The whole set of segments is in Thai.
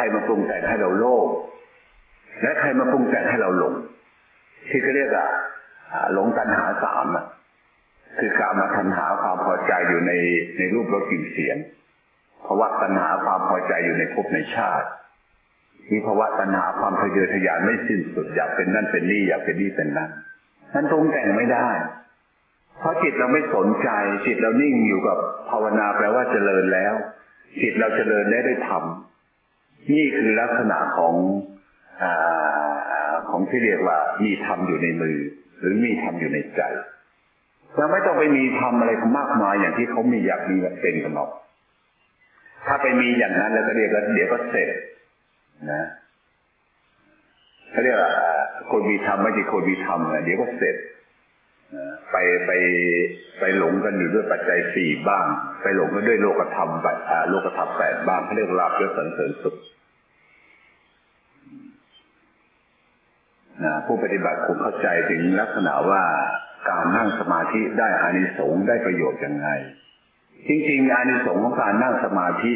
รมาปรุงแต่งให้เราโลภและใครมาปรุงแต่งให้เราหลง ที่เขาเรียกว่าหลงตัณหาสามอะคือการมาทันหาความพอใจอยู่ในในรูปรสกลิ่นเสียงภาวะตัณหาความพอใจอยู่ในภพในชาติมีภาวะตัณหาความทะเยอทะยานไม่สิ้นสุดอยากเป็นนั่นเป็นนี่อยากเป็นนี่เป็นนั่นนั่นตรงแต่งไม่ได้ เพราะจิตเราไม่สนใจ จิตเรานิ่งอยู่กับภาวนาแปลว่าเจริญแล้ว จิตเราเจริญได้ด้ทำ นี่คือลักษณะของอของที่เรียกว่า มีธรรมอยู่ในมือ หรือมีธรรมอยู่ในใจเราไม่ต้องไปมีทำอะไรมากมายอย่างที่เขามีอยากมีเป็นกันหรอกถ้าไปมีอย่างนั้นแล้วก็เรียกว่าเดี๋ยวก็เสร็จนะเขาเรียกว่าคนมีธรรมไม่ใช่คนมีธรรมเดี๋ยวก็เสร็จ ไปไปไปหลงกันอยู่ด้วยปัจจัยสี่บ้าง ไปหลงกันด้วยโลกธรรมแบบโลกธรรมแปดบ้างเขาเรียกลาภยศสันเสริญสุขนะผู้ปฏิบัติคงเข้าใจถึงลักษณะว่าการนั่งสมาธิได้อานิสงส์ได้ประโยชน์ยังไง จริงๆ อานิสงส์ของการนั่งสมาธิ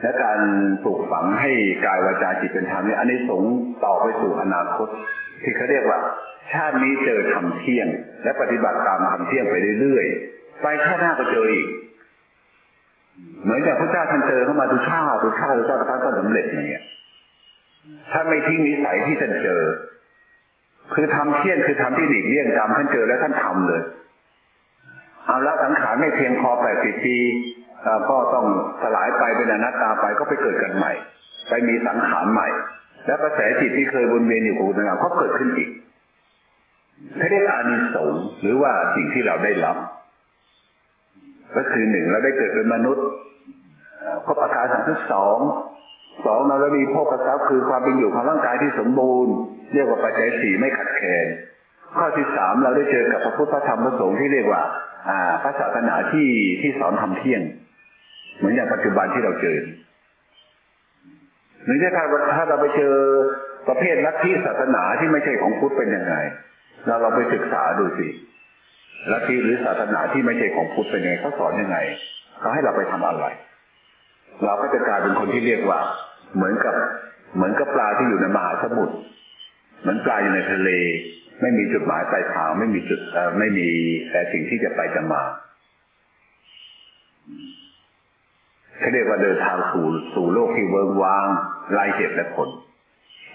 และการปลูกฝังให้กายวาจาจิตเป็นธรรมนี่อานิสงส์ต่อไปสู่อนาคต ที่เขาเรียกว่า ชาตินี้เจอทำเที่ยง และปฏิบัติตามทำเที่ยงไปเรื่อยๆ ไปชาติหน้าก็เจออีก เหมือนกับพระเจ้าท่านเจอเข้ามาทุกชาติทุกชาติทุกชาติท่านก็สำเร็จอย่างเงี้ยถ้าไม่ทิ้งนิสัยที่ท่านเจอ คือทำเที่ยงคือทำที่หลีกเลี่ยงตามท่านเจอแล้วท่านทำเลย เอาละสังขารไม่เพียงพอแปดสิบปีก็ต้องสลายไปเป็นอนัตตาไปก็ไปเกิดกันใหม่ ไปมีสังขารใหม่ แล้วกระแสจิตที่เคยวนเวียนอยู่กับอุตงาก็เกิดขึ้นอีก ถ้าเรียกอานิสงส์หรือว่าสิ่งที่เราได้รับ ก็คือหนึ่งเราได้เกิดเป็นมนุษย์ครบอาการสังที่สองสองเราได้มีพวกกระซับคือความเป็นอยู่ของร่างกายที่สมบูรณ์ เรียกว่าปัจจัยสี่ไม่ขัดแคลนข้อที่สามเราได้เจอกับพระพุทธธรรมพระสงฆ์ที่เรียกว่า อ่าพระศาสนาที่ที่สอนทำเที่ยง เหมือนอย่างปัจจุบันที่เราเจอหรือถ้าถ้าเราไปเจอประเภทลัทธิศาสนาที่ไม่ใช่ของพุทธเป็นยังไง เราเราไปศึกษาดูสิลัทธิหรือศาสนาที่ไม่ใช่ของพุทธเป็นไงเขาสอนยังไงเขาให้เราไปทำอะไร เราก็จะกลายเป็นคนที่เรียกว่า เหมือนกับ เหมือนกับปลาที่อยู่ในมหาสมุทรเหมือนปลาอยู่ในทะเล ไม่มีจุดหมายปลายทางไม่มีจุดไม่มีแต่สิ่งที่จะไปจะมาเขาเรียกว่าเดินทางสู่สู่โลกที่เวิงวางลายเหตุและผล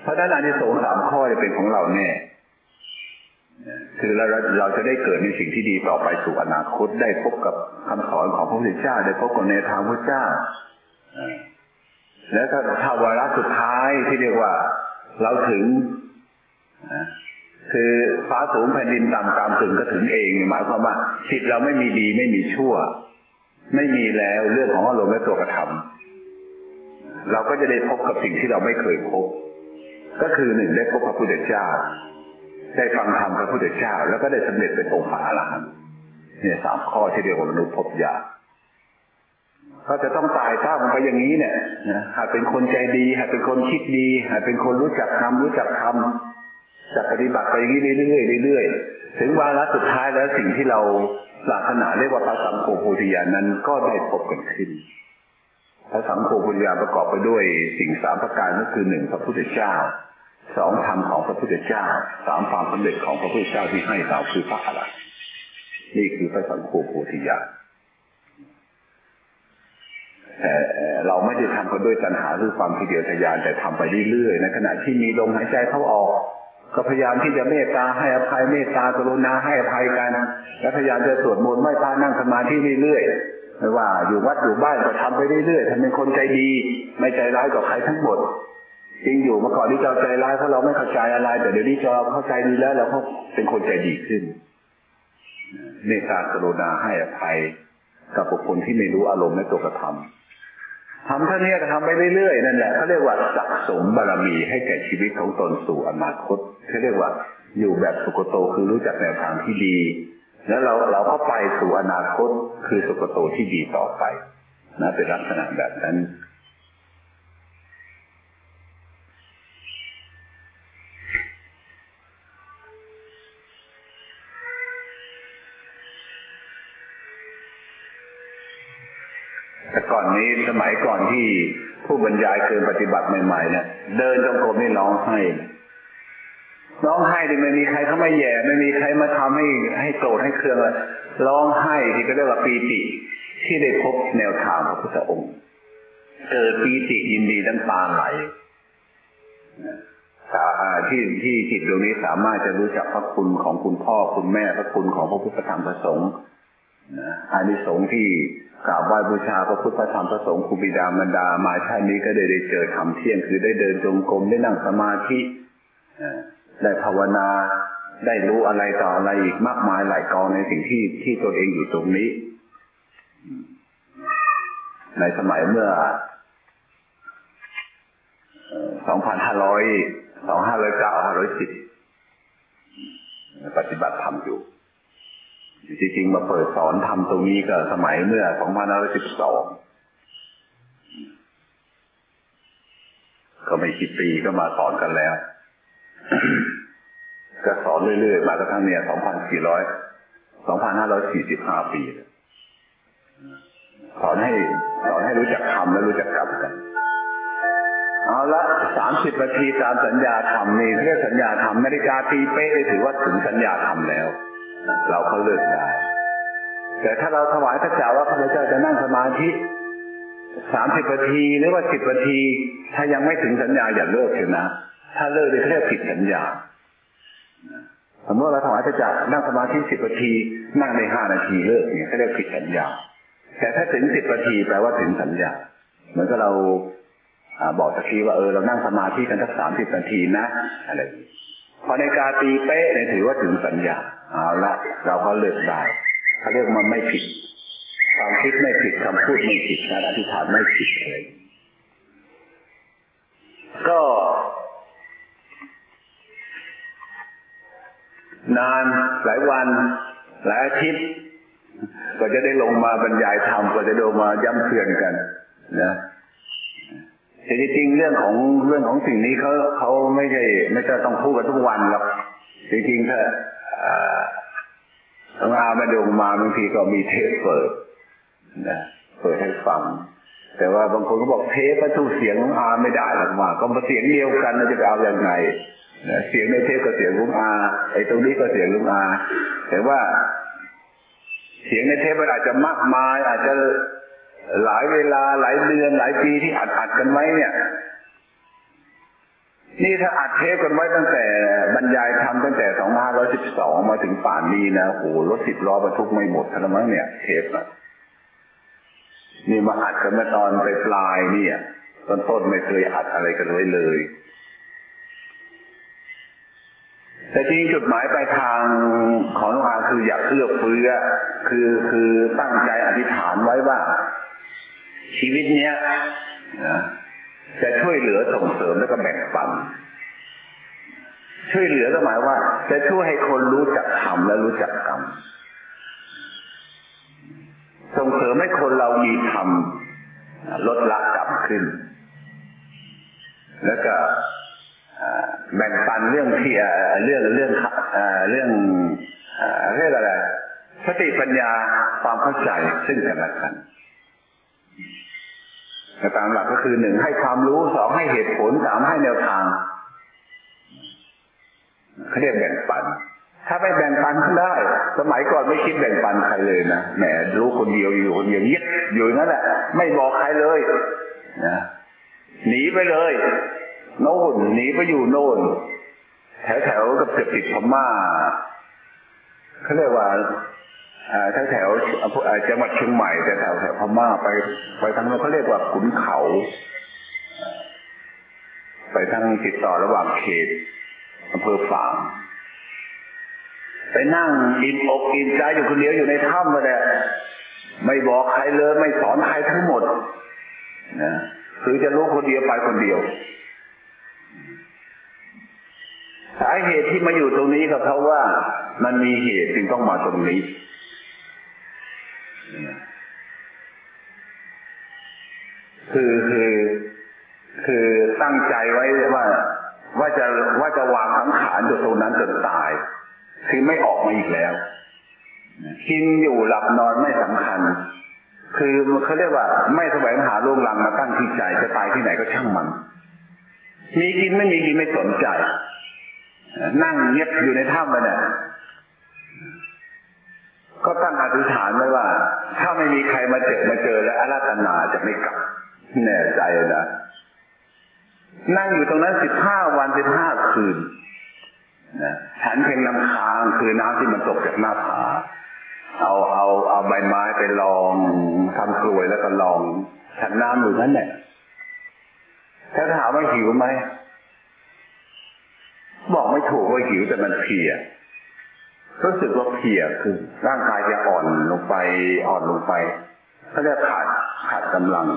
เพราะฉะนั้นอันนี้สงสามข้อจะเป็นของเราแน่ คือเราเราจะได้เกิดในสิ่งที่ดีต่อไปสู่อนาคตได้พบกับคำสอนของพระพุทธเจ้าได้พบกับในทางพระเจ้าและถ้าถ้าวาระสุดท้ายที่เรียกว่า เราถึงคือฟ้าสูงแผ่นดินต่ำตามถึงก็ถึงเองหมายความว่าจิตเราไม่มีดีไม่มีชั่ว ไม่มีแล้วเรื่องของอารมณ์และตัวกระทำเราก็จะได้พบกับสิ่งที่เราไม่เคยพบ ก็คือหนึ่งได้พบพระพุทธเจ้า ได้ฟังธรรมพระพุทธเจ้า แล้วก็ได้สำเร็จเป็นองค์พระอรหันต์เนี่ยสามข้อที่เรียกว่ามนุษย์พบยาก็จะต้องตายถ้ามันไปอย่างนี้เนี่ยนะหากเป็นคนใจดีหากเป็นคนคิดดีหากเป็นคนรู้จักทำรู้จักทำจะปฏิบัติไปอย่างนี้เรื่อยๆเรื่อยๆถึงวาระสุดท้ายแล้วสิ่งที่เราปรารถนาเรียกว่าพระสังโฆโพธิญาณนั้นก็ได้พบกันขึ้นพระสังโฆโพธิญาณประกอบไปด้วยสิ่งสามประการก็คือหนึ่งพระพุทธเจ้า สองธรรมของพระพุทธเจ้าสามความสำเร็จของพระพุทธเจ้าที่ให้เราคือพระอรหันต์นี่คือพระสังโฆโพธิญาณแต่เราไม่ได้ทำกันด้วยตัณหาหรือความทีเดียวทยานแต่ทำไปเรื่อยๆในขณะที่มีลมหายใจเข้าออก ก็พยายามที่จะเมตตาให้อภัยเมตตากรุณาให้อภัยกัน และพยายามจะสวดมนต์ไหว้พระนั่งสมาธิเรื่อยๆไม่ว่าอยู่วัดอยู่บ้านก็ทำไปเรื่อยๆทำเป็นคนใจดี ไม่ใจร้ายกับใครทั้งหมด จริงอยู่เมื่อก่อนที่เราใจร้ายเพราะเราไม่เข้าใจอะไร แต่เดี๋ยวนี้เราเข้าใจดีแล้วเราก็เป็นคนใจดีขึ้นเมตตากรุณาให้อภัยกับบุคคลที่ไม่รู้อารมณ์ในตัวกระทำทำเท่านี้ก็ทำไปเรื่อยๆนั่นแหละเขาเรียกว่าสะสมบารมีให้แก่ชีวิตของตนสู่อนาคตเขาเรียกว่าอยู่แบบสุกโตคือรู้จักแนวทางที่ดี แล้วเราเราก็ไปสู่อนาคตคือสุกโตที่ดีต่อไปนะเป็นลักษณะแบบนั้น แต่ก่อนนี้สมัยก่อนที่ผู้บรรยายเกินปฏิบัติใหม่ๆเนี่ยเดินจงกรมนี่ร้องไห้ร้องไห้ดิไม่มีใครเข้าม่แย่ ไม่มีใครมาทำให้ให้โกรธให้เครื่องเลยร้องไห้ที่ก็เรียกว่าปีติที่ได้พบแนวทางของพระพุทธองค์เกิดปีติยินดีน้ำตาไหลที่ที่จิตดวงนี้สามารถจะรู้จักพระคุณของคุณพ่อคุณแม่พระคุณของพระพุทธธรรมประสงค์ อานิสงส์ที่กราบไหว้บูชาพระพุทธธรรมประสงค์ครูบิดามารดามาชาตินี้ก็ได้ได้เจอธรรมเที่ยงคือได้เดินจงกรมได้นั่งสมาธิได้ภาวนาได้รู้อะไรต่ออะไรอีกมากมายหลายกองในสิ่งที่ที่ตัวเองอยู่ตรงนี้ ในสมัยเมื่อสองพันห้าร้อยสองห้าร้อยเก้าห้าร้อยสิบปฏิบัติธรรมอยู่ จริงๆมาเปิดสอนทำตรงนี้ก็สมัยเมื่อสองพันห้าร้อยสิบสองก็ไม่กี่ปีก็มาสอนกันแล้ว ก็สอนเรื่อยๆ มากระทั่งเนี่ยสองพันสี่ร้อยสองพันห้าร้อยสี่สิบห้าปี สอนให้สอนให้รู้จักทำและรู้จักกรรมกัน เอาละสามสิบนาทีตามสัญญาทำนี่เรียกสัญญาทำนาฬิกาตีเป๊ะถือว่าถึงสัญญาทำแล้ว เราก็เลิกได้ แต่ถ้าเราถวายพระเจ้าว่าพระเจ้าจะนั่งสมาธิสามสิบนาทีหรือว่าสิบนาที ถ้ายังไม่ถึงสัญญาอย่าเลิกเถอะนะ ถ้าเลิกจะเรียกผิดสัญญาสมมติเราถวายพระเจ้านั่งสมาธิสิบนาที นั่งในห้านาทีเลิกเนี่ยก็เรียกผิดสัญญา แต่ถ้าถึงสิบนาทีแปลว่าถึงสัญญา เหมือนกับเราบอกตะกี้ว่าเออเรานั่งสมาธิกันสักสามสิบนาทีนะอะไรพอในกาตีเป๊ะเนี่ยถือว่าถึงสัญญา เอาละเราก็เลิกได้เขาเรียกมันไม่ผิดความคิดไม่ผิดคำพูดไม่ผิดการอธิษฐานไม่ผิดเลยก็ นานหลายวัน หลายอาทิตย์ก็จะได้ลงมาบรรยายธรรมก็จะโดมาย้ำเตือนกัน นะแต่จริงเรื่องของเรื่องของสิ่งนี้เขาเขาไม่ใช่ไม่จะต้องพูดกันทุกวันหรอกจริงๆถ้า อามาดงมาบางทีก็มีเทปเปิดนะเปิดให้ฟัง แต่ว่าบางคนก็บอกเทปก็ตู้เสียงของอาไม่ได้หรอกมา ก็มาเสียงเดียวกันจะเอาอย่างไงเสียงในเทปก็เสียงลุงอาไอ้ตรงนี้ก็เสียงลุงอา แต่ว่า เสียงในเทปมันอาจจะมากมาย อาจจะหลายเวลาหลายเดือนหลายปีที่อัดอัดกันไว้เนี่ย นี่ถ้าอัดเทปกันไว้ตั้งแต่บรรยายทำตั้งแต่สองพันร้อยสิบสองมาถึงป่านนี้นะโอ้รถสิบล้อบรรทุกไม่หมดทั้งมั้งเนี่ย เทปอะนี่มาอัดกันมาตอนไปปลายเนี่ยต้นต้นไม่เคยอัดอะไรกันไว้เลย แต่จริงจุดหมายปลายทางของน้องอาคืออยากเอื้อเฟื้อ คือคือตั้งใจอธิษฐานไว้ว่า ชีวิตเนี้ยนะ จะช่วยเหลือส่งเสริมแล้วก็แบ่งปันช่วยเหลือก็หมายว่า จะช่วยให้คนรู้จักทำและรู้จักกรรมส่งเสริมให้คนเรามีธรรมลดละกรรมขึ้น แล้วก็แบ่งปันเรื่องที่เรื่องเรื่องเรื่องเรื่องอะไรสติปัญญาความเข้าใจซึ่งกันและกัน แต่ตามหลักก็คือหนึ่งให้ความรู้สองให้เหตุผลสามให้แนวทางเขาเรียกแบ่งปัน ถ้าไม่แบ่งปันได้ สมัยก่อนไม่คิดแบ่งปันใครเลยนะแหมรู้คนเดียวอยู่คนเดียวยึดอยู่นั่นแหละไม่บอกใครเลยนะหนีไปเลย โน่นหนีไปอยู่โน่นแถวแถวกับเกือบติดพม่าเขาเรียกว่า แถวแถวจังหวัดเชียงใหม่แต่แถวแถวพม่าไป ไปทางนั้นเขาเรียกว่าขุนเขา ไปทางติดต่อระหว่างเขตอำเภอฝางไปนั่งอินอกอินใจอยู่คนเดียวอยู่ในถ้ำมาแหละไม่บอกใครเลยไม่สอนใครทั้งหมดนะคือจะรู้คนเดียวไปคนเดียว สาเหตุที่มาอยู่ตรงนี้ก็เพราะว่ามันมีเหตุจึงต้องมาตรงนี้ คือคือคือตั้งใจไว้ว่า ว่าจะว่าจะวางสังขารอยู่ตรงนั้นจนตาย คือไม่ออกมาอีกแล้ว กินอยู่หลับนอนไม่สำคัญ คือเขาเรียกว่า ไม่แสวงหาโรงลังมาตั้งที่ใจจะตายที่ไหนก็ช่างมัน มีกินไม่มีกินไม่สนใจ นั่งเงียบอยู่ในถ้ำมันเนี่ยก็ตั้งอธิษฐานไว้ว่า ถ้าไม่มีใครมาเจอมาเจอแล้วอาราธนาจะไม่กลับ แน่ใจนะนั่งอยู่ตรงนั้นสิบห้าวันสิบห้าคืนนะฉันเพ่งน้ำค้างคือน้ำที่มันตกจากหน้าผาเอาเอาเอาใบไม้ไปลองทำกลวยแล้วก็ลอง ฉันน้ำอยู่นั้นแหละถ้าถามว่าหิวไหมบอกไม่ถูกว่าหิวแต่มันเพียรู้สึกว่าเพียคือร่างกายจะอ่อนลงไปอ่อนลงไปเขาเรียกขาดขาดกำลัง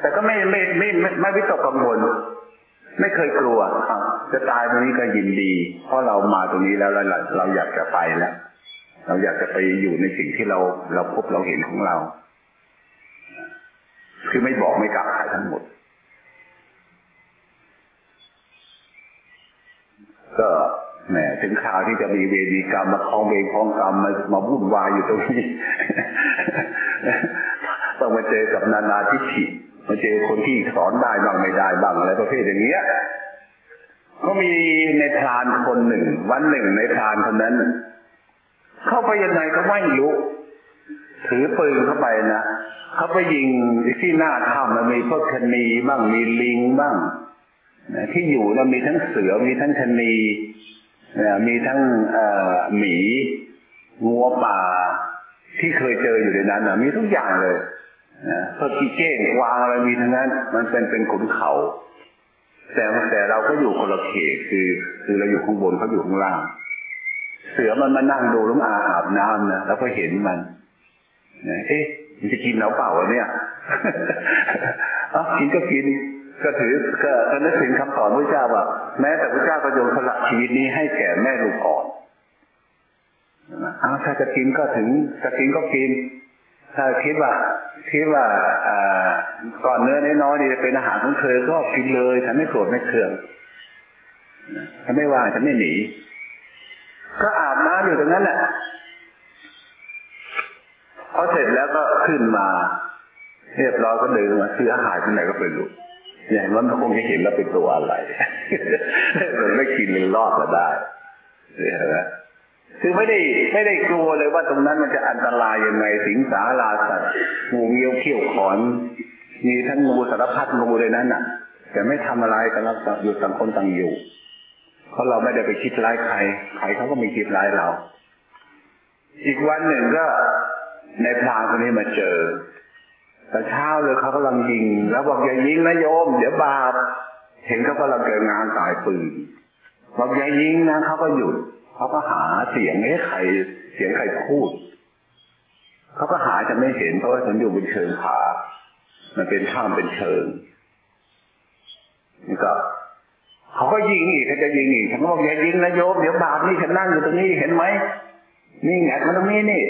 แต่ก็ไม่ไม่ไม่ไม่ไม่วิตกกังวลไม่เคยกลัวจะตายวันนี้ก็ยินดี เพราะเรามาตรงนี้แล้วเราเราอยากจะไปแล้ว เราอยากจะไปอยู่ในสิ่งที่เราเราพบเราเห็นของเรา คือไม่บอกไม่กล่าวใครทั้งหมด ก็แหมถึงข่าวที่จะมีเวรีกรรมมาคลองเวรคลองกรรมมามาวุ่นวายอยู่ตรงนี้ ต้องมาเจอกับนานาทิฐิ มาเจอคนที่สอนได้บ้างไม่ได้บ้างอะไรประเภทอย่างเงี้ย ก็มีในพรานคนหนึ่ง วันหนึ่งในพรานคนนั้น เข้าไปยังไงก็ไม่รู้ถือปืนเข้าไปนะเขาไปยิงที่หน้าถ้ำมันมีพวกชนีบ้างมีลิงบ้างที่อยู่แล้วมีทั้งเสือมีทั้งชนีมีทั้งหมีงัวป่า ที่เคยเจออยู่ในนั้นมีทุกอย่างเลย พวกกีเก้งวางอะไรมีทั้งนั้น มันเป็นเป็นขุนเขา แต่แต่เราก็อยู่คนละเขตคือ คือเราอยู่ข้างบนเขาอยู่ข้างล่าง เสือมันมานั่งดูลุงอาอาบน้ำนะแล้วก็เห็นมันเอ๊ะมันจะกินเราเปล่าวะเนี่ยอ๋อกินก็กินก็ถือก็นึกถึงคำสอนพระเจ้าว่า แม้แต่พระเจ้าก็ยงสละชีวิตนี้ให้แก่แม่ลูกอ่อนอ้าวถ้าจะกินก็ถึงจะกินก็กิน ถ้าคิดว่าคิดว่าอ่าก่อนเนื้อน้อยๆนี่เป็นอาหารของเธอก็กินเลยฉันไม่โกรธไม่เคืองฉันไม่ว่าฉันไม่หนี ก็อาบน้ำอยู่ตรงนั้นแหละพอเสร็จแล้วก็ขึ้นมาเรียบร้อยก็เดินมาซื้ออาหารที่ไหนก็ไปดูอย่างนั้นคงจะเห็นแล้วเป็นตัวอะไรมันไม่กินเลยรอดมาได้เห็นไหม คือไม่ได้ไม่ได้กลัวเลยว่าตรงนั้นมันจะอันตรายยังไงสิงสาราสัตว์งูเงี้ยวเขี้ยวขอน มีทั้งงูสารพัดงูเลยนั้นน่ะ แต่ไม่ทำอะไรกันแล้วอยู่ต่างคนต่างอยู่ เพราะเราไม่ได้ไปคิดร้ายใครใครเขาก็ม่คิดร้ายเรา อีกวันหนึ่งก็ในพรางคนนี้มาเจอ แต่เช้าเลยเขากำลังยิง แล้วบอกอย่ายิงนะโยม เดี๋ยวบาปเห็นเขากำลังเกิดงานตายปืนบอกอย่ายิงนะเขาก็หยุด เขาก็หาเสียงไอ้ใคร เสียงใครพูด เขาก็หาจะไม่เห็นเพราะว่าฉันอยู่บนเชิงผามันเป็นถ้ำเป็นเชิงนี่ก็เขาก็ยิงอีกเขาจะยิงอีกฉันบอกอย่ายิงนะโยมเดี๋ยวบาปนี่ฉันนั่งอยู่ตรงนี้เห็นไหมนี่ไงมันตรงนี้นี่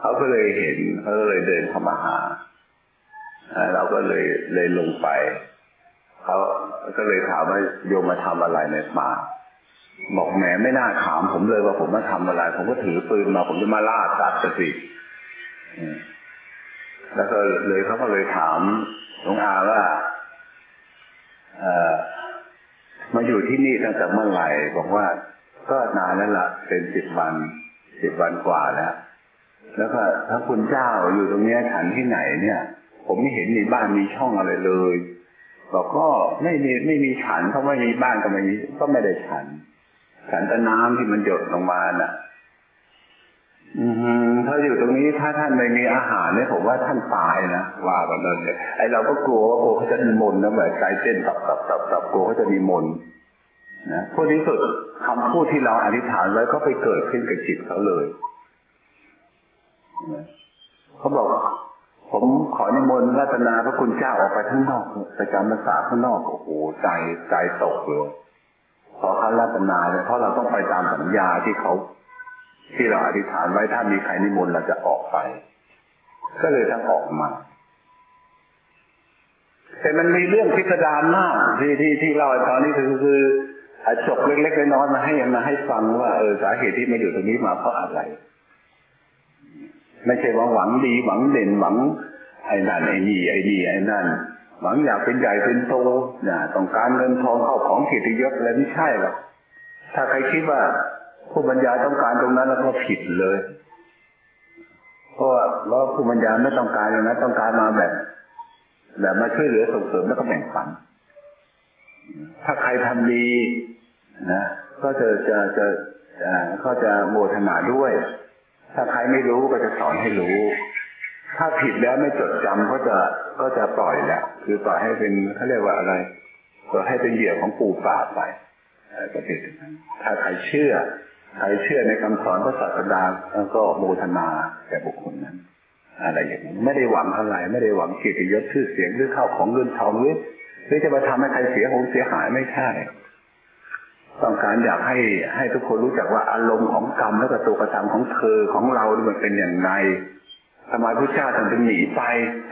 เขาก็เลยเห็นเขาก็เลยเดินเข้ามาหาเราก็เลยเลยลงไปเขาก็เลยถามว่าโยมมาทำอะไรในป่า บอกแหมไม่น่าถามผมเลยว่าผมมาทำอะไร ผมก็ถือปืนมา ผมจะมาล่าสัตว์สิแล้วก็เลยเขาก็เลยถามหลวงอาว่าเออมาอยู่ที่นี่ตั้งแต่เมื่อไหร่บอกว่าก็นานแล้วละเป็นสิบวันสิบวันกว่าแล้ว แล้วก็ถ้าคุณเจ้าอยู่ตรงนี้ฉันที่ไหนเนี่ย ผมไม่เห็นมีบ้านมีช่องอะไรเลยบอกก็ไม่มีไม่มีฉันเพราะไม่มีบ้านก็ไม่มีก็ไม่ได้ฉัน ฉันต่น้ำที่มันหยดลงมาน่ะ อืมถ้าอยู่ตรงนี้ถ้าท่านไม่มีอาหารเนี่ยผมว่าท่านตายนะว่ากันเลยไอเราก็กลัวว่าโอ้เขาจะมีมนนะแบบใจเต้นตับตับตับตับกลัวเขาจะมีมนนะพูดที่สุดคำพูดที่เราอธิษฐานไว้ก็ไปเกิดขึ้นกับจิตเขาเลยเขาบอกผมขอนิมนต์รัตนาพระคุณเจ้าออกไปข้างนอกไปจำพรรษาข้างนอกโอ้โหใจใจตกเลย ขอเขารัตนาเลยเพราะเราต้องไปตามสัญญาที่เขา ที่เราอธิษฐานไว้ถ้ามีใครนิมนต์เราจะออกไป ก็เลยต้องออกมาแต่มันมีเรื่องพิสดารมากที่ที่ที่เราตอนนี้คือคือจบเล็กๆน้อยๆมาให้มาให้ฟังว่าเออสาเหตุที่มาอยู่ตรงนี้มาเพราะอะไร ไม่ใช่ว่าหวังดีหวังเด่นหวังไอ้นั่นไอ้นี่ไอ้นี่ไอ้นั่น หวังอยากเป็นใหญ่เป็นโตนะต้องการเงินทองเข้าของเกียรติยศอะไรไม่ใช่หรอกถ้าใครคิดว่าผู้บรรยายต้องการตรงนั้นแล้วก็ผิดเลยเพราะว่าผู้บรรยายไม่ต้องการอย่างนั้นต้องการมาแบบแบบมาช่วยเหลือส่งเสริมแล้วก็แบ่งปัน ถ้าใครทำดีนะก็จะจะจะเขาจะโมทนาด้วย ถ้าใครไม่รู้ก็จะสอนให้รู้ ถ้าผิดแล้วไม่จดจำก็จะก็จะปล่อยแล้ว คือปล่อยให้เป็นเขาเรียกว่าอะไรปล่อยให้เป็นเหยื่อของปู่ป่าไปก็เป็นถ้าใครเชื่อใครเชื่อในคำสอนพระศาสดาก็โมทนาแก่บุคคลนั้น อะไรอย่างนี้ไม่ได้หวังอะไร ไม่ได้หวังเกียรติยศชื่อเสียงหรือข้าวของเงินทองหรือหรือจะมาทำให้ใครเสียหงเสียหายไม่ใช่ต้องการอยากให้ให้ทุกคนรู้จักว่าอารมณ์ของกรรมและก็ตัวกระทำของเธอของเรามันเป็นอย่างไร ทำไมพระเจ้าท่านถึงหนีไป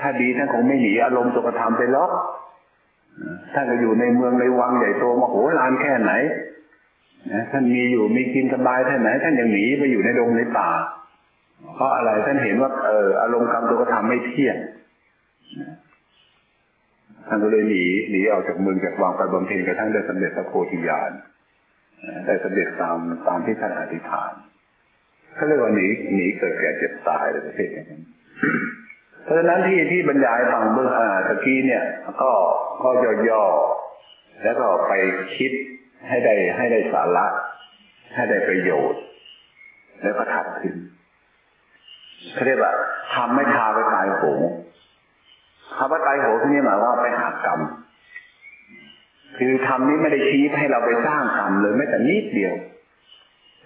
ถ้าดีท่านคงไม่หนีอารมณ์ตัวกระทำไปหรอกท่านก็อยู่ในเมืองในวังใหญ่โตมโหฬารแค่ไหนท่านมีอยู่มีกินสบายแค่ไหน ท่านยังหนีไปอยู่ในดงในป่า เพราะอะไรท่านเห็นว่าเอออารมณ์กรรมตัวกระทำไม่เที่ยงท่านก็เลยหนีหนีออกจากเมืองจากวังไปบำเพ็ญกระทั่งได้สำเร็จพระโพธิญาณได้สำเร็จตามตามที่ท่านอธิษฐาน เขาเรียกว่าหนีหนีเกิดแก่เจ็บตายเลยประเภทอย่างนั้นเพราะฉะนั้นที่ที่บรรยายฟังเบื้องอ่าตะกี้เนี่ย ก็ก็ย่อๆแล้วก็ไปคิดให้ได้ให้ได้สาระ ให้ได้ประโยชน์ แล้วก็ทัดขึ้นเขาเรียกว่าทำไม่ทาไปตายโหงคำว่าตายโหงที่นี่หมายว่าไปหากรรมคือทำนี้ไม่ได้ชี้ให้เราไปสร้างกรรมเลยแม้แต่นิดเดียว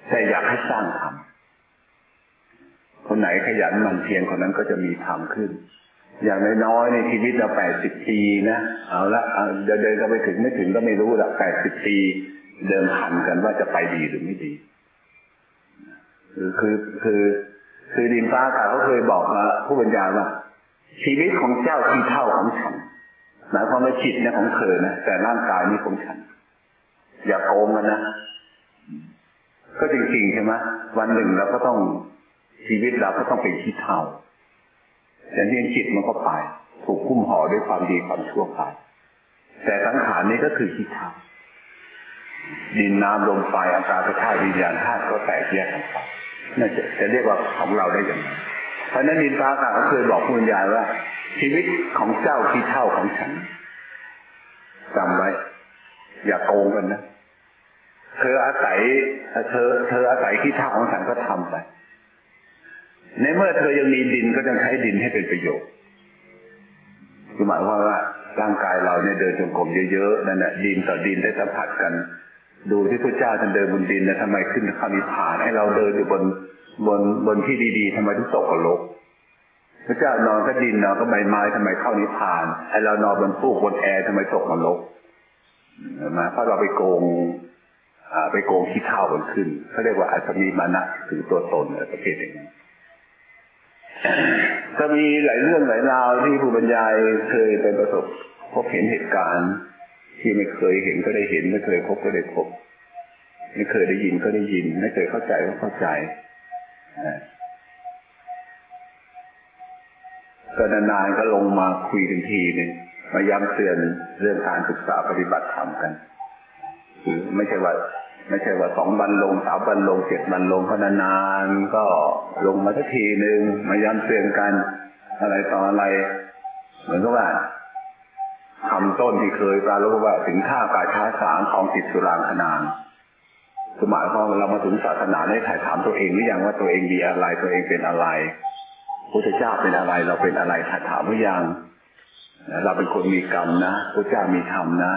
แต่อยากให้สร้างธรรม คนไหนขยันมันเพียรคนนั้นก็จะมีธรรมขึ้น อย่างน้อยๆในชีวิตเราแปดสิบปีนะเอาละเดินเดินก็ไปถึงไม่ถึงก็ไม่รู้ละแปดสิบปีเดิมพันกันว่าจะไปดีหรือไม่ดีคือคือคือคือดินฟ้าอากาศเขาเคยบอกมาผู้บรรยายว่าชีวิตของเจ้าที่เท่าของฉันหมายความว่าจิตเนี่ยของเธอนะแต่ร่างกายนี่ของฉัน อย่าโกงกันนะก็จริงๆใช่ไหมวันหนึ่งเราก็ต้อง ชีวิตเราก็ต้องเป็นที่เท่าแต่เรียนจิตมันก็ไป ถูกคุ้มห่อด้วยความดีความชั่วไป แต่สังขารนี้ก็คือที่เท่าดินน้ำลมไฟอากาศธาตุวิญญาณธาตุก็แตกแยกกันไปน่าจะจะเรียกว่าของเราได้อย่างไรเพราะนั้นดินฟ้าอากาศก็เคยบอกคุณยายว่า ชีวิตของเจ้าที่เท่าของฉันจำไว้อย่าโกงกันนะ เธออาศัย เธอ เธออาศัยที่เท่าของฉันก็ทำไป ในเมื่อเธอยังมีดินก็ต้องใช้ดินให้เป็นประโยชน์คือหมายความว่าร่างกายเราเนี่ยเดินจงกรมเยอะๆนั่นแหละดินต่อดินได้สัมผัสกัน ดูที่พระเจ้าท่านเดินบนดินนะทำไมขึ้นข้านิพพานให้เราเดินอยู่บนบนบนที่ดีๆทำไมถึงตกกระโลกพระเจ้านอนก็ดินนอนก็ใบไม้ทำไมเข้านิพพานไอเรานอนบนฟูกบนแอร์ทำไมตกนรกมาเพราะเราไปโกงไปโกงขี้เท่ากันขึ้นเขาเรียกว่าอาจจะมีมานะถือตัวตนอะไรประเภทอย่างนี้ ก็มีหลายเรื่องหลายราวที่ผู้บรรยายเคยไปประสบพบเห็นเหตุการณ์ ที่ไม่เคยเห็นก็ได้เห็น ไม่เคยพบก็ได้พบ ไม่เคยได้ยินก็ได้ยิน ไม่เคยเข้าใจก็เข้าใจก็นานๆก็ลงมาคุยกันทีหนึ่งมาย้ำเตือนเรื่องการศึกษาปฏิบัติธรรมกัน ไม่ใช่ว่า ไม่ใช่ว่าสองวันลงสามวันลงเจ็ดวันลงก็นานๆก็ลงมาสักทีหนึ่งมาย้ำเตือนกัน อะไรต่ออะไร เหมือนกับว่าคำต้นที่เคยปราลบว่าถึงท่าป่าช้าสางของติดสุรางขนานคือหมายควาเรามาถึงศาสนาได้ถ่ายถามตัวเองหรือยังว่าตัวเองมีอะไรตัวเองเป็นอะไรพุทธเจ้าเป็นอะไร เราเป็นอะไรถาถามว่ายังเราเป็นคนมีกรรมนะพระเจ้ามีธรรมนะ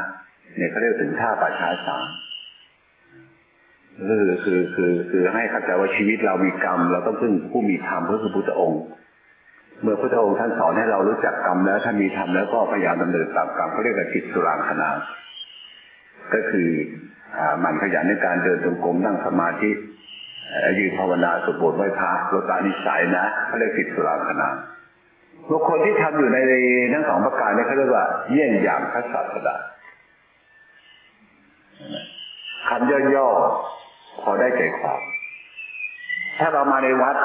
เนี่ยเขาเรียกถึงท่าปัจฉาสาม คือคือคือคือให้เข้าใจว่าชีวิตเรามีกรรม เราต้องพึ่งผู้มีธรรมก็คือพุทธองค์ เมื่อพระองค์ท่านสอนให้เรารู้จักกรรมแล้วท่านมีธรรมแล้วก็พยายามดำเนินตามกรรมเขาเรียกว่าจิตสุรางคณาก็คือมันขยันในการเดินจงกรมนั่งสมาธิยืนภาวนาสวดบทไหว้พระลดตานิสัยนะเขาเรียกสิทธิสุราคณาบุคคลที่ทำอยู่ในทั้งสองประการนี้เขาเรียกว่าเยี่ยงอย่างพระศาสดาคำย่อๆ พอได้ใจความถ้าเรามาในวัด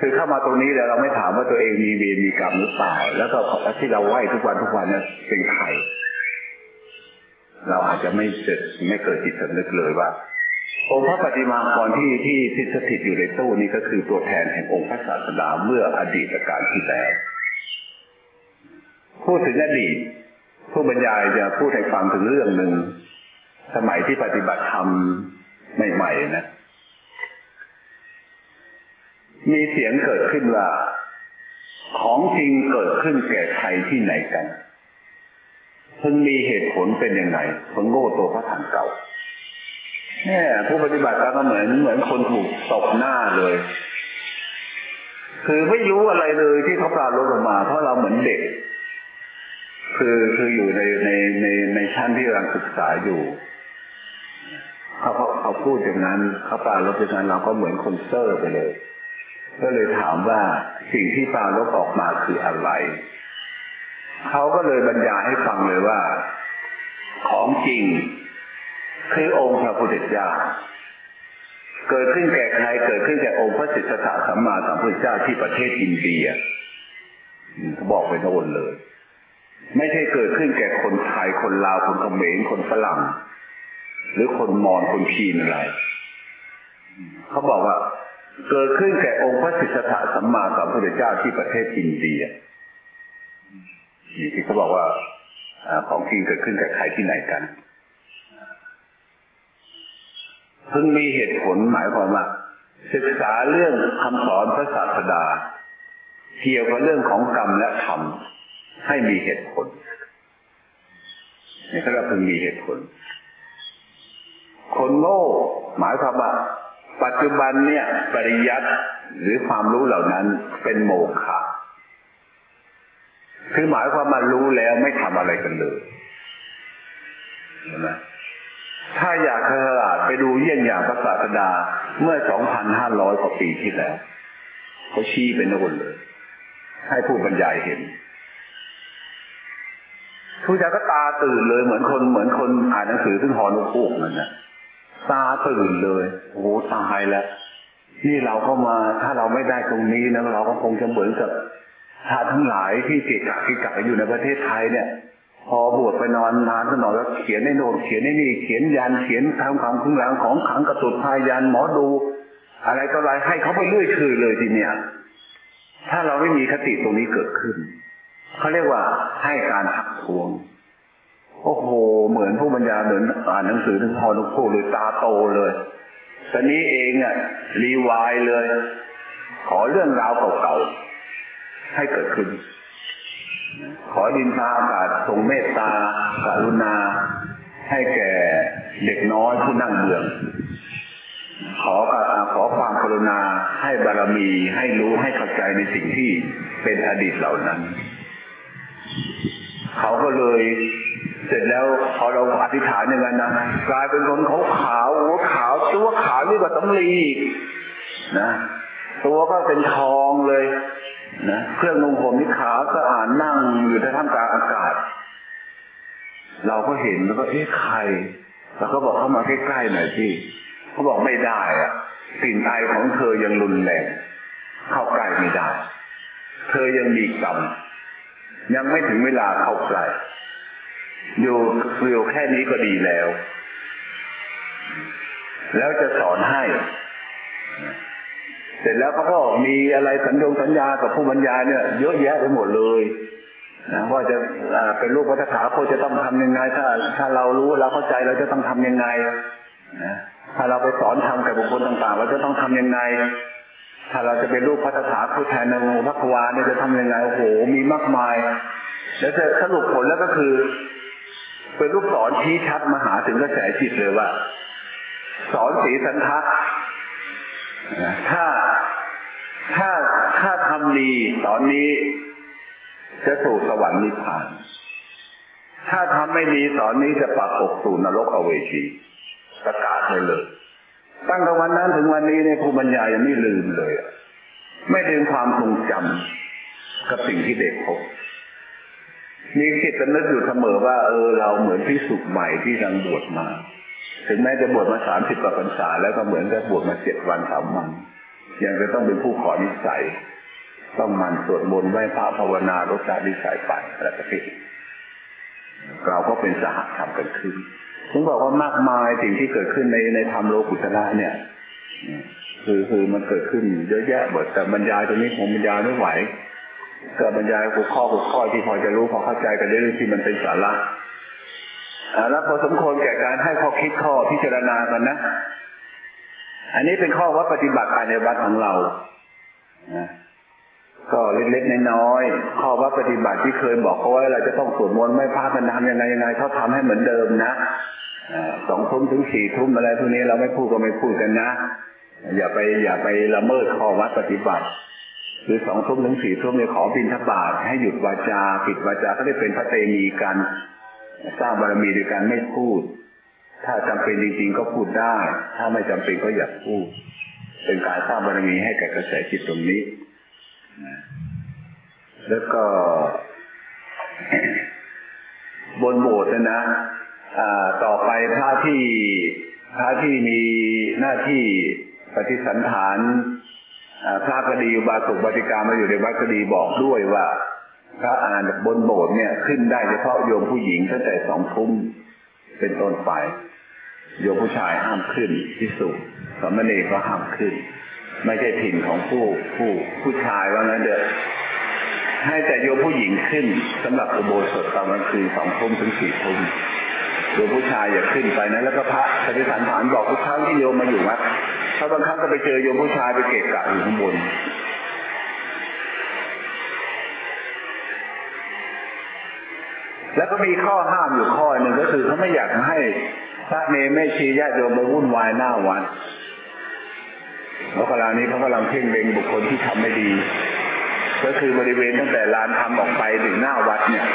คือเข้ามาตรงนี้แล้วเราไม่ถามว่าตัวเองมีเวรมีกรรมหรือเปล่าแล้วก็ที่เราไหว้ทุกวันทุกวันนี่ยเป็นใครเราอาจจะไม่เกิดไม่เกิดจิตสำนึกเลยว่า องค์พระปฏิมากรที่ที่ที่สถิตอยู่ในตู้นี้ก็คือตัวแทนแห่งองค์พระศาสดาเมื่ออดีตการที่แล้วพูดถึงอดีตผู้บรรยายจะพูดให้ฟังถึงเรื่องหนึ่งสมัยที่ปฏิบัติธรรม ใหม่ๆนะ มีเสียงเกิดขึ้นว่าของจริงเกิดขึ้นแก่ใครที่ไหนกันเพิ่งมีเหตุผลเป็นยังไงเพิ่งโง่ตัวพระถังเก่าเนี่ยผู้ปฏิบัติก็เหมือนเหมือนคนถูกตบหน้าเลย คือไม่รู้อะไรเลยที่เขาปราลดออกมา เพราะเราเหมือนเด็ก คือคืออยู่ในในในในชั้นที่กำลังศึกษาอยู่ พูดอย่างนั้นเขาปราลดอย่างนั้นเราก็เหมือนคนเซอร์ไปเลย ก็เลยถามว่าสิ่งที่ปราลดออกมาคืออะไร เขาก็เลยบรรยายให้ฟังเลยว่า ของจริงคือองค์พระพุทธเจ้าเกิดขึ้นแก่ใครเกิดขึ้นแก่องค์พระสิทธัตถะสัมมาสัมพุทธเจ้าที่ประเทศอินเดียเขาบอกไปโน่นเลย ไม่ใช่เกิดขึ้นแก่คนไทยคนลาวคนเขมรคนฝรั่ง หรือคนมอญคนชีนอะไร เขาบอกว่า เกิดขึ้นแก่องค์พระสิทธะสัมมาสัมพุทธเจ้าที่ประเทศอินเดียที่เขาบอกว่าของจริงเกิดขึ้นกับใครที่ไหนกันเพิ่งมีเหตุผลหมายความว่า ศึกษาเรื่องคำสอนพระศาสดา เกี่ยวกับเรื่องของกรรมและธรรมให้มีเหตุผลนี่ก็เพิ่งมีเหตุผล คนโง่ หมายความว่า ปัจจุบันเนี่ย ปริยัติหรือความรู้เหล่านั้นเป็นโมฆะคือหมายความมารู้แล้วไม่ทำอะไรกันเลยเห็นไหมถ้าอยากฉลาดไปดูเยี่ยงอย่างพระศาสดาเมื่อสองพันห้าร้อยกว่าปีที่แล้วเขาชี้เป็นนเลย ให้ผู้บรรยายเห็นผู้ชายก็ตาตื่นเลยเหมือนคนเหมือนคนอ่านหนังสือซึ่งหอนุคูกนั่นนะ ตาตื่นเลยโอ้ตายแล้วนี่เราก็มาถ้าเราไม่ได้ตรงนี้นะเราก็คงจะเหมือนกับพระทั้งหลายที่เกกะที่กะอยู่ในประเทศไทยเนี่ย พอบวชไปนอนนานก็นอนแล้วเขียนในโน้ตเขียนในนี่เขียนยันเขียนทำคำคุ้งหลังของขังกระตุดพายันหมอดู อะไรก็อะไรให้เขาไปเรื่อยคือเลยทีเนี้ยถ้าเราไม่มีคติตรงนี้เกิดขึ้นเขาเรียกว่าให้การหักทวง โอ้โห เหมือนผู้บรรยายเหมือนอ่านหนังสือถึงพอนุโคเลยตาโตเลยตอนนี้เองอะรีวายเลย ขอเรื่องราวเก่าๆให้เกิดขึ้น ขอดินทาอากาศทรงเมตตาการุณา ให้แก่เด็กน้อยผู้นั่งเบือง ขอขอความกรุณาให้บารมีให้รู้ให้เข้าใจในสิ่งที่เป็นอดีตเหล่านั้น เขาก็เลย เสร็จแล้วพอเราอธิษฐานอย่างนั้นนะกลายเป็นคนเขาขาวหัวขาวตัวขาวนี่ก็ต้องรีนะตัวก็เป็นทองเลยนะเครื่องนุ่งห่มนี่ขาวสะอาดนั่งอยู่ในท่ามกลางอากาศ เราก็เห็นแล้วก็เอ๊ะใครเราก็บอกเข้ามาใกล้ๆหน่อยพี่เขาบอกไม่ได้อะกลิ่นไอของเธอยังรุนแรงเข้าใกล้ไม่ได้ เธอยังมีกรรมยังไม่ถึงเวลาเข้าใกล้ อยู่อยู่แค่นี้ก็ดีแล้ว แล้วจะสอนให้ เสร็จแล้วเขาก็มีอะไรสัญญงสัญญากับผู้บรรยายเนี่ย เยอะแยะไปหมดเลยนะว่าจะเป็นลูกวัฏถาโคจะต้องทำยังไง ถ้า ถ้าเรารู้เราเข้าใจเราจะต้องทำยังไงนะถ้าเราไปสอนทำกับบุคคลต่างๆ เราจะต้องทำยังไง ถ้าเราจะเป็นลูกพัฒถาผู้แทนในวงพักวาเนี่ยจะทำยังไงโอ้โหมีมากมาย แล้วจะสรุปผลแล้วก็คือ เป็นลูกสอนชี้ชัดมาหาถึงกระแสจิตเลยว่า สอนสีสันทะถ้าถ้าถ้าทำดีตอนนี้ จะสู่สวรรค์นิพพาน ถ้าทำไม่ดีตอนนี้จะปักอกสู่นรกอเวจีประกาศเลยเลย ตั้งแต่วันนั้นถึงวันนี้ในภูมิปัญญายังไม่ลืมเลย ไม่ลืมความทรงจำกับสิ่งที่เด็กพบ มีจิตนึกอยู่เสมอว่า เออ เราเหมือนพิสุกใหม่ที่รังบวชมา ถึงแม้จะบวชมาสามสิบกว่าพรรษาแล้วก็เหมือนกับบวชมาเจ็ดวันสามวันยังจะต้องเป็นผู้ขอนิสัย ต้องมันสวดมนต์ไหว้พระภาวนาลดละนิสัยไปอะไรก็ผิดเราก็เป็นสหธรรมกันขึ้นผมบอกว่ามากมายสิ่งที่เกิดขึ้นในในธรรมโลกุตระเนี่ยคือคือมันเกิดขึ้นเยอะแยะหมดแต่บรรยายตรงนี้ผมบรรยายไม่ไหว ก็บรรยายหัวข้อหัวข้อที่พอจะรู้พอเข้าใจกันได้ที่มันเป็นสาระแล้วพอสมควรแก่การให้ข้อคิดข้อพิจารณากันนะ อันนี้เป็นข้อวัดปฏิบัติภายในวัดของเรานะก็เล็กๆน้อยๆข้อวัดปฏิบัติที่เคยบอกเขาไว้เราจะต้องสวดมนต์ไม่พลาดมันทำยังไงยังไงเขาทาให้เหมือนเดิมนะสองทุ่มถึงสี่ทุ่มอะไรพวกนี้เราไม่พูดก็ไม่พูดกันนะ อย่าไปอย่าไปละเมิดข้อวัดปฏิบัติ หรือสองทุ่มถึงสี่ทุ่มเนี่ยขอบินทบาทให้หยุดวาจาปิดวาจาก็ได้เป็นพระเตมีกันสร้างบารมีโดยการไม่พูด ถ้าจำเป็นจริงๆก็พูดได้ ถ้าไม่จำเป็นก็อย่าพูด เป็นการสร้างบารมีให้แก่กระแสจิตตรงนี้แล้วก็ บนโบสถ์นะต่อไปพระที่พระที่มีหน้าที่ปฏิสันฐาน พระกดีบาสกบาติกามาอยู่ในวัดกดีบอกด้วยว่า พระอ่านบนโบสถ์เนี่ยขึ้นได้เฉพาะโยมผู้หญิงตั้งแต่สองทุ่มเป็นต้นไปโยมผู้ชายห้ามขึ้นที่สุดสมณีก็ห้ามขึ้น ไม่ใช่ถิ่นของผู้ผู้ผู้ชายว่างั้นเด้อให้แต่โยมผู้หญิงขึ้นสำหรับอุโบสถตอนกลางคืนสองทุ่มถึงสี่ทุ่มโยมผู้ชายอย่าขึ้นไปนะแล้วก็พระปฏิสันฐานบอกทุกครั้งที่โยมมาอยู่วัด ถ้าบางครั้งก็ไปเจอโยมผู้ชายไปเกะกะอยู่ข้างบนแล้วก็มีข้อห้ามอยู่ข้อหนึ่งก็คือเขาไม่อยากให้พระเนไม่ชี้ญาติโยมไปวุ่นวายหน้าวัดเพราะเวลานี้เขากำลังเพ่งเล็งบุคคลที่ทำไม่ดี ก็คือบริเวณตั้งแต่ลานทำออกไปถึงหน้าวัดเนี่ย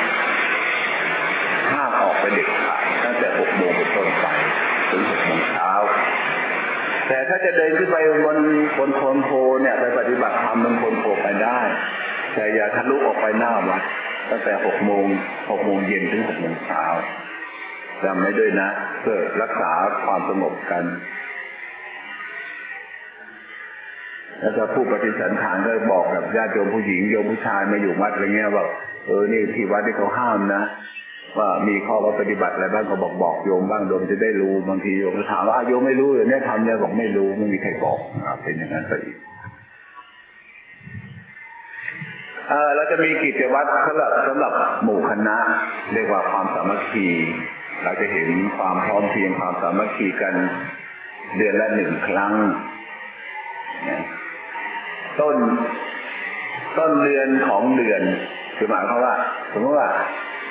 ห้ามออกไปเด็กขาดตั้งแต่หกโมงเป็นต้นไปถึงหกโมงเช้า แต่ถ้าจะเดินขึ้นไปบนบนโคนโพเนี่ยไปปฏิบัติธรรมบนโคนโพไปได้ แต่อย่าทะลุออกไปหน้าวัดตั้งแต่หกโมงหกโมงเย็นถึงหกโมงเช้าจำไม่ด้วยนะเพื่อรักษาความสงบกัน แล้วก็ผู้ปฏิสันฐานก็บอกกับญาติโยมผู้หญิงโยมผู้ชายมาอยู่วัดอะไรเงี้ยบอกเออนี่ที่วัดที่เขาห้ามนะ ว่ามีข้อว่าปฏิบัติอะไรบ้างก็บอกบอกโยมบ้างโยมจะได้รู้บางทีโยมถามว่าโยมไม่รู้หรือเนี่ยทำเนี่ยบอกไม่รู้ไม่มีใครบอกเป็นอย่างนั้นไปอีกเออเราจะมีกิจวัตรสำหรับสำหรับหมู่คณะ เรียกว่าความสามัคคีเราจะเห็นความพร้อมเพียงความสามัคคีกันเดือนละหนึ่งครั้งต้นต้นเดือนของเดือนคือหมายความว่า สมมติว่า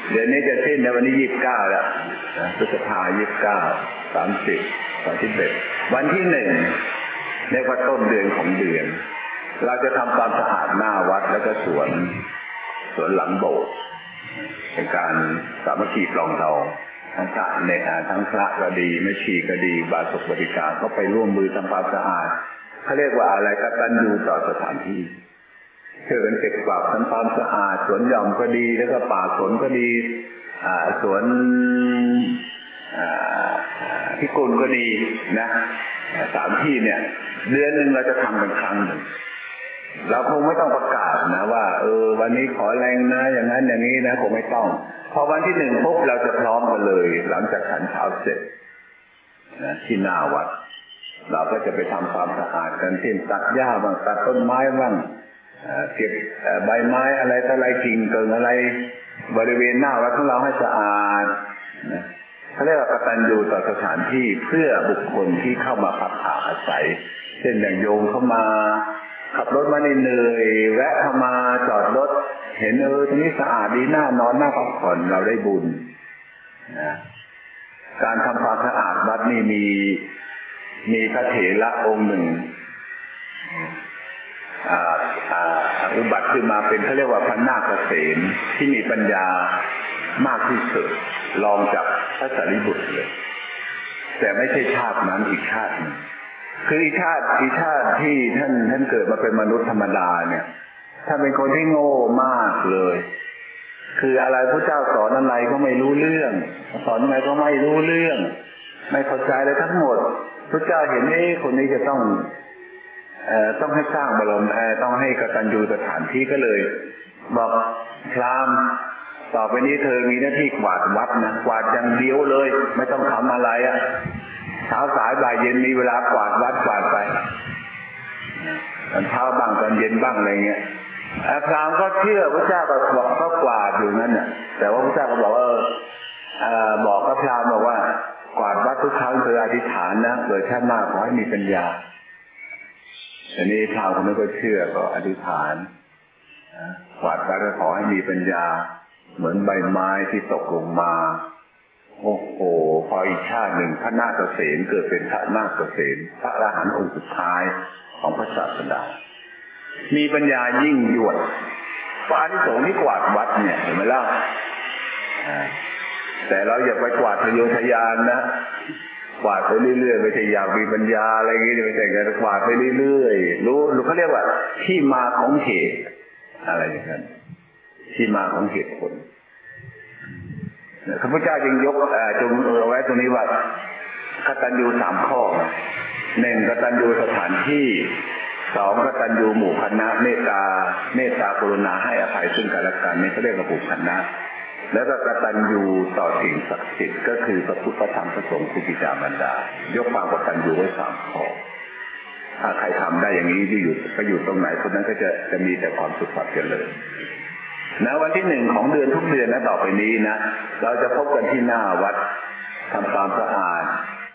เดือนนี้จะสิ้นในวันที่ยี่สิบเก้าแล้วพฤษภายี่สิบเก้าสามสิบสามสิบเอ็ดวันที่หนึ่งเรียกว่าต้นเดือนของเดือน เราจะทำความสะอาดหน้าวัดแล้วก็สวนสวนหลังโบสถ์เป็นการสามัคคีปลองเราทั้งพระในทั้งพระก็ดีไม่ชีก็ดี บาสุกบริการก็ไปร่วมมือทำความสะอาดเขาเรียกว่าอะไรกตัญญูต่อสถานที่ เพื่อเป็นเก็บกวาดทำความสะอาดสวนหย่อมก็ดีแล้วก็ป่าสวนก็ดีสวนพิกลก็ดีนะสามที่เนี่ย เดือนหนึ่งเราจะทำเป็นครั้งหนึ่งเราคงไม่ต้องประกาศนะว่า เออ วันนี้ขอแรงนะอย่างนั้นอย่างนี้นะคงไม่ต้อง พอวันที่หนึ่งปุ๊บเราจะพร้อมกันเลย หลังจากฉันเช้าเสร็จนะที่หน้าวัด เราก็จะไปทำความสะอาดกันเช่นตัดหญ้าบ้างตัดต้นไม้บ้าง เก็บใบไม้อะไรต่ออะไรกิ่งเกิงอะไร บริเวณหน้าวัดของเราให้สะอาดเขาเรียกว่ากตัญญูต่อสถานที่เพื่อบุคคลที่เข้ามาพักอาศัย เช่นอย่างโยมเข้ามา ขับรถมาเหนื่อยแวะเข้ามาจอดรถ เห็นเออตรงนี้สะอาดดีหน่านอนน่าพักผ่อนเราได้บุญนะการทำความสะอาดวัดนี่มีมีพระเถระองค์หนึ่ง อุบัติขึ้นมาเป็นเขาเรียกว่าพระนาคเษนที่มีปัญญามากที่สุดลองจากพระสารีบุตรเลย แต่ไม่ใช่ชาตินั้นอีกชาตินึงคืออีชาติอีชาติที่ท่านท่านเกิดมาเป็นมนุษย์ธรรมดาเนี่ยท่านเป็นคนที่โง่มากเลย คืออะไรพระเจ้าสอนอะไรก็ไม่รู้เรื่อง สอนอะไรก็ไม่รู้เรื่อง ไม่เข้าใจเลยทั้งหมดพระเจ้าเห็นนี่คนนี้จะต้อง ต้องให้สร้างบารมเอ่อต้องให้กตัญญูสถานที่ก็เลย บอกพรามต่อไปนี้เธอมีหน้าที่กวาดวัดนะกวาดอย่างเดียวเลย ไม่ต้องทำอะไรอะ่ะเช้าสายบ่ายเย็นมีเวลากวาดวัดกวาดไปตอนเช้าบ้างตอนเย็นบ้างอะไรเงี้ยพรามก็เชื่อพระเจ้าก็บอกก็กวาดอยู่นั่นน่ะ แต่ว่าพระเจ้าก็บอกว่าเออบอกกับพรามบอกว่ากวาดวัดทุกครั้งเธออธิษฐานนะเกิดชาติหน้าขอให้มีปัญญา อันนี้พรามคนนั้นก็เชื่อก็อธิษฐานกวาดวัดก็ขอให้มีปัญญา เหมือนใบไม้ที่ตกลงมา โอ้โหพออีกชาติหนึ่งพระนาคเษนเกิดเป็นพระนาคเษนพระอรหันต์องค์สุดท้ายของพระศาสดา มีปัญญายิ่งยวดพระอานิสงส์ที่กวาดวัดเนี่ยเห็นไหมล่ะแต่เราอย่าไปกวาดทะโยทะยานนะ กวาดไปเรื่อยๆไม่ใช่อยากมีปัญญาอะไรอย่างงี้ไม่ใช่การกวาดไปเรื่อยๆรู้รู้เขาเรียกว่า ที่มาของเหตุ อะไรอย่างนั้นที่มาของเหตุผลพระพุทธเจ้าจึงยกจงเอาไว้ตรงนี้ว่ากตัญญูสามข้อหนึ่งกตัญญูสถานที่สองกตัญญูหมู่คณะเมตตาเมตตากรุณาให้อภัยซึ่งกันและกันนี่เขาเรียกว่าหมู่คณะ แล้วก็กตัญญูต่อสิ่งศักดิ์สิทธิ์ก็คือพระพุทธธรรมพระสงฆ์คุณบิดามารดา ยกความกตัญญูไว้สามข้อถ้าใครทำได้อย่างนี้ที่อยู่ก็อยู่ตรงไหนคนนั้นก็จะจะมีแต่ความสุขความเจริญนะวันที่หนึ่งของเดือนทุกเดือนนะต่อไปนี้นะเราจะพบกันที่หน้าวัดทำความสะอาด